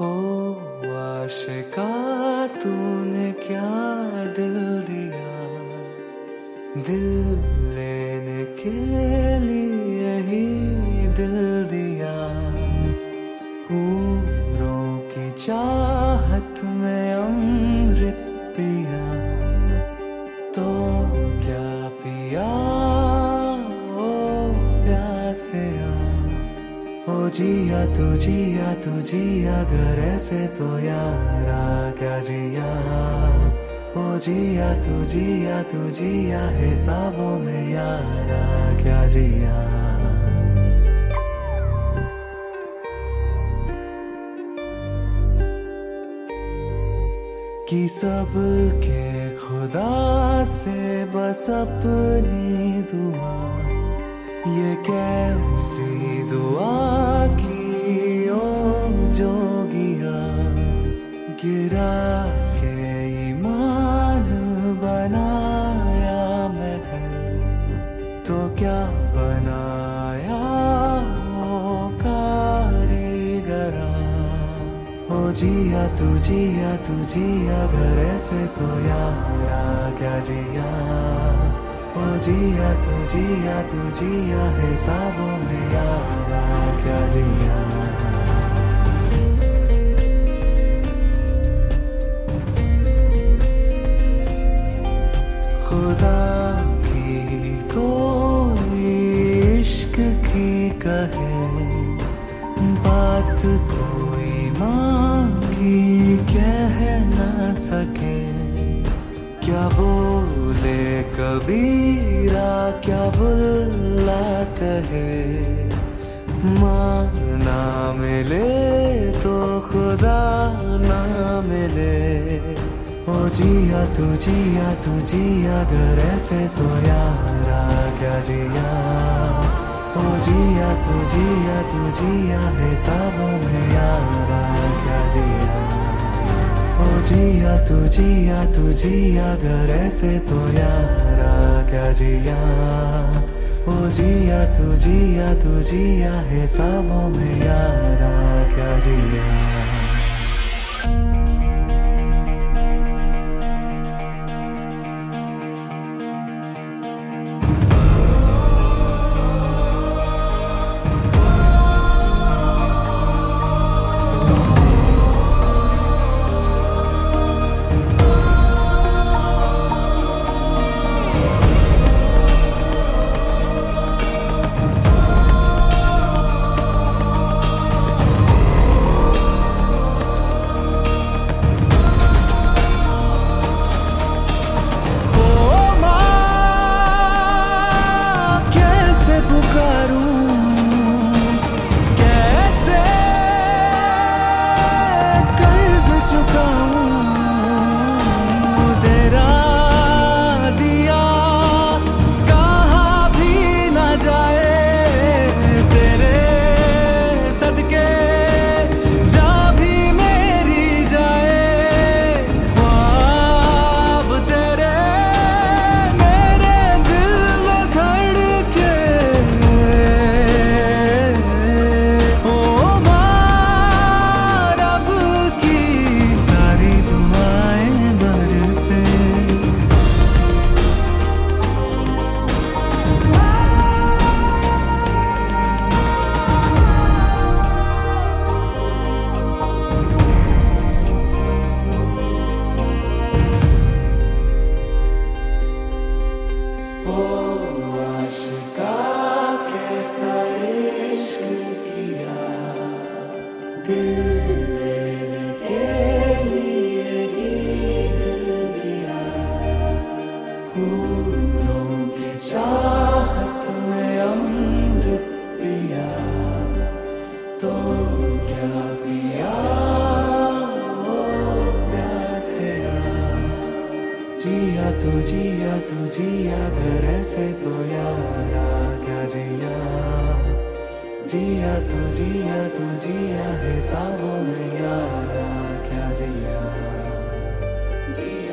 हो आशिका तूने क्या दिल दिया? दिल लेने के लिए ही दिल दिया। हूरों की चाहत में अमृत पिया। ओ जिया तू जिया तू जिया, घर ऐसे तो यारा क्या जिया। ओ जिया, तू जिया तू जिया, हिसाबों में यारा क्या जिया। कि सब के खुदा से बस अपनी दुआ, ये कैसी दुआ क्या बनाया ओ कारीगरा हो जिया तू जिया तू जिया, घर से तो यारा क्या जिया। ओ जिया तू जिया तू जिया, हिसाबों में यारा क्या जिया। सके। क्या बोले कबीरा, क्या बुल्ला कहे। माँ ना मिले तो खुदा ना मिले। ओ जिया तू जिया तू जिया, घर ऐसे तो यारा क्या जिया। ओ जिया तू जिया तू जिया हिसाबों में यारा क्या जिया। जिया, तू जिया तू जिया, घर ऐसे तो यारा क्या जिया। ओ जिया, तू जिया तू जिया है सबों में यारा। फूलों की चाहत तो क्या पिया जिया तो जिया घर से तो यारा क्या जिया जिया जिया तो जिया है साबों में यारा क्या जिया जिया